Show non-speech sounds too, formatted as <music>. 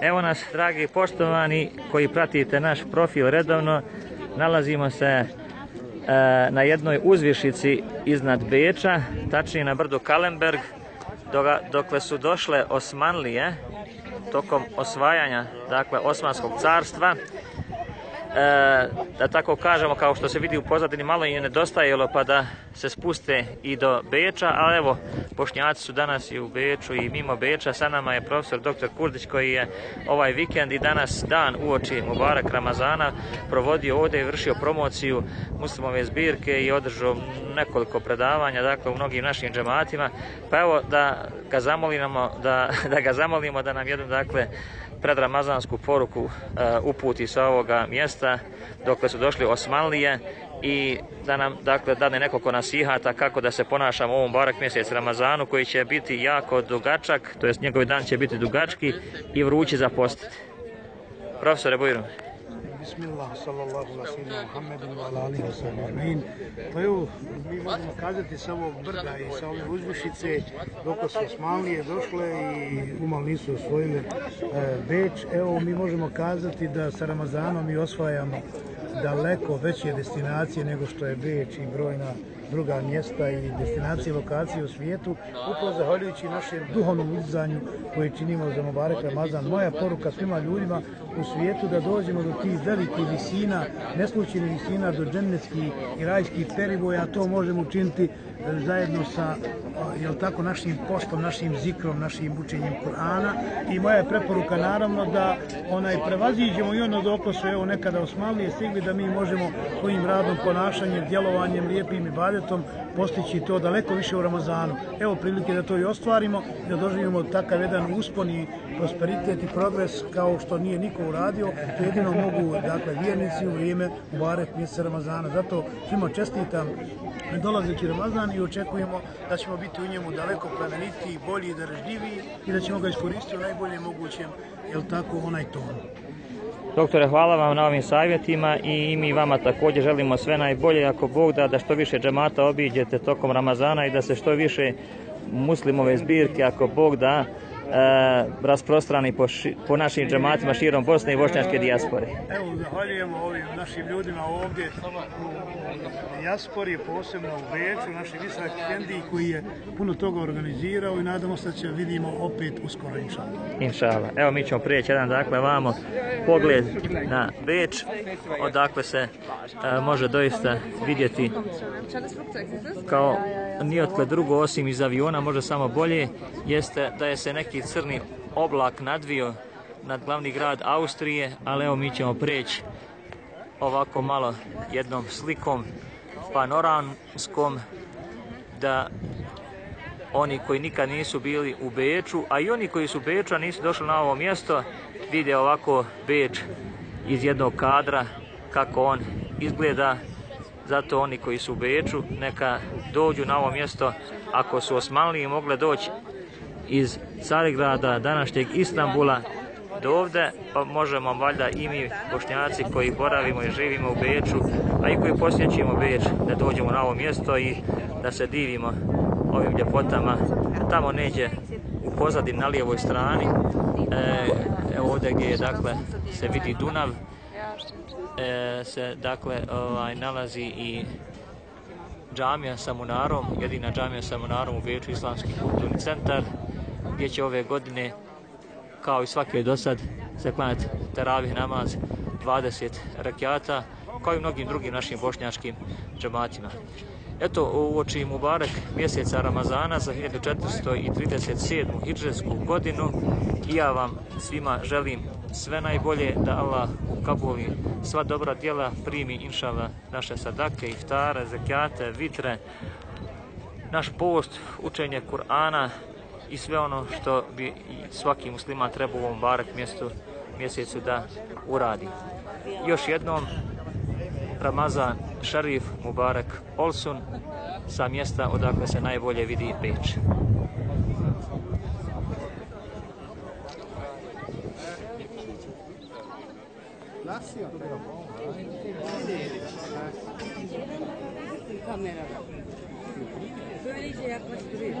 Evo nas, dragi poštovani, koji pratite naš profil redovno. Nalazimo se e, na jednoj uzvišici iznad Beča, tačnije na brdu Kalenberg, doga- dokle su došle Osmanlije tokom osvajanja dakle Osmanskog carstva e, da tako kažemo, kao što se vidi u pozadini, malo im je pa da se spuste i do Beča, ali evo, Bošnjaci su danas i u Beču i mimo Beča, sa nama je profesor dr. Kurdić koji je ovaj vikend i danas dan uoči Mubarak Ramazana provodio ovdje i vršio promociju muslimove zbirke i održao nekoliko predavanja, dakle u mnogim našim džematima, pa evo da ga zamolimo da, <laughs> da ga zamolimo da nam jednu dakle predramazansku poruku uh, uputi sa ovoga mjesta dokle su došli Osmanlije i da nam dakle dane nekoliko nasihata kako da se ponašamo u ovom barak mjesec Ramazanu koji će biti jako dugačak, to jest njegovi dan će biti dugački i vrući za postiti. Profesore Bujrum. Bismillah, sallallahu ala Muhammedin ala alihi ajma'in. Pa evo, mi možemo kazati sa ovog brda i sa ove uzvišice, dok su Osmanlije došle i umal nisu osvojile Beč, evo mi možemo kazati da sa Ramazanom mi osvajamo daleko veće destinacije nego što je Beč i brojna druga mjesta i destinacije i lokacije u svijetu, upravo zahvaljujući našem duhovnom uzdizanju koje činimo za Mubarek Ramazan. Moja poruka svima ljudima u svijetu da dođemo do tih velikih visina, neslučenih visina, do džennetskih i rajskih periboja, a to možemo učiniti e, zajedno sa e, jel tako, našim postom, našim zikrom, našim učenjem Kur'ana i moja je preporuka naravno da onaj prevaziđemo i ono dok su evo nekada Osmanlije stigli da mi možemo svojim radom, ponašanjem, djelovanjem, lijepim ibadetom postići to daleko više u Ramazanu. Evo prilike da to i ostvarimo, da doživimo takav jedan uspon i prosperitet i progres kao što nije niko uradio, to jedino mogu dakle vjernici u vrijeme Mubarek mjeseca Ramazana. Zato svima čestitam dolazeći Ramazan i očekujemo da ćemo biti u njemu daleko plemenitiji, bolji i darežljiviji i da ćemo ga iskoristiti u najboljem mogućem, jel tako, onaj ton. Doktore, hvala vam na ovim savjetima i mi vama također želimo sve najbolje ako Bog da da što više džemata obiđete tokom Ramazana i da se što više muslimove zbirke ako Bog da rasprostrani po, ši- po našim džematima širom Bosne i Bošnjačke dijaspore. Evo, zahvaljujemo ovim našim ljudima ovdje u dijaspori, posebno u Beču, naši Visak Kendi koji je puno toga organizirao i nadamo se da će vidimo opet uskoro, inšallah. Inšala. Evo mi ćemo prijeći jedan dakle vamo pogled na Beč odakle se e, može doista vidjeti kao nijotkle drugo osim iz aviona može samo bolje jeste da je se neki crni oblak nadvio nad glavni grad Austrije ali evo mi ćemo preći ovako malo jednom slikom panoramskom da oni koji nikad nisu bili u Beču, a i oni koji su u Beču, a nisu došli na ovo mjesto, vide ovako Beč iz jednog kadra, kako on izgleda. Zato oni koji su u Beču, neka dođu na ovo mjesto, ako su Osmanliji mogle doći iz Carigrada, današnjeg Istambula, do ovde, pa možemo valjda i mi bošnjaci koji boravimo i živimo u Beču, a i koji posjećujemo Beč, da dođemo na ovo mjesto i da se divimo ovim ljepotama. Tamo neđe u pozadini na lijevoj strani, e, evo ovdje gdje je, dakle, se vidi Dunav, e, se dakle ovaj, nalazi i džamija sa munarom, jedina džamija sa munarom u Beču, Islamski kulturni centar, gdje će ove godine kao i svake do sad se klanjati teravih namaz 20 rekiata kao i mnogim drugim našim bošnjačkim džematima. Eto, u oči Mubarek mjeseca Ramazana za 1437. hidžetsku godinu i ja vam svima želim sve najbolje da Allah ukabuli sva dobra djela, primi inšala naše sadake, iftare, zekijate, vitre, naš post, učenje Kur'ana i sve ono što bi svaki musliman trebao u ovom barek mjestu, mjesecu da uradi. Još jednom, Ramazan Šarif Mubarak Olsun sa mjesta odakle se najbolje vidi Beč. それ以上やっぱりするよ。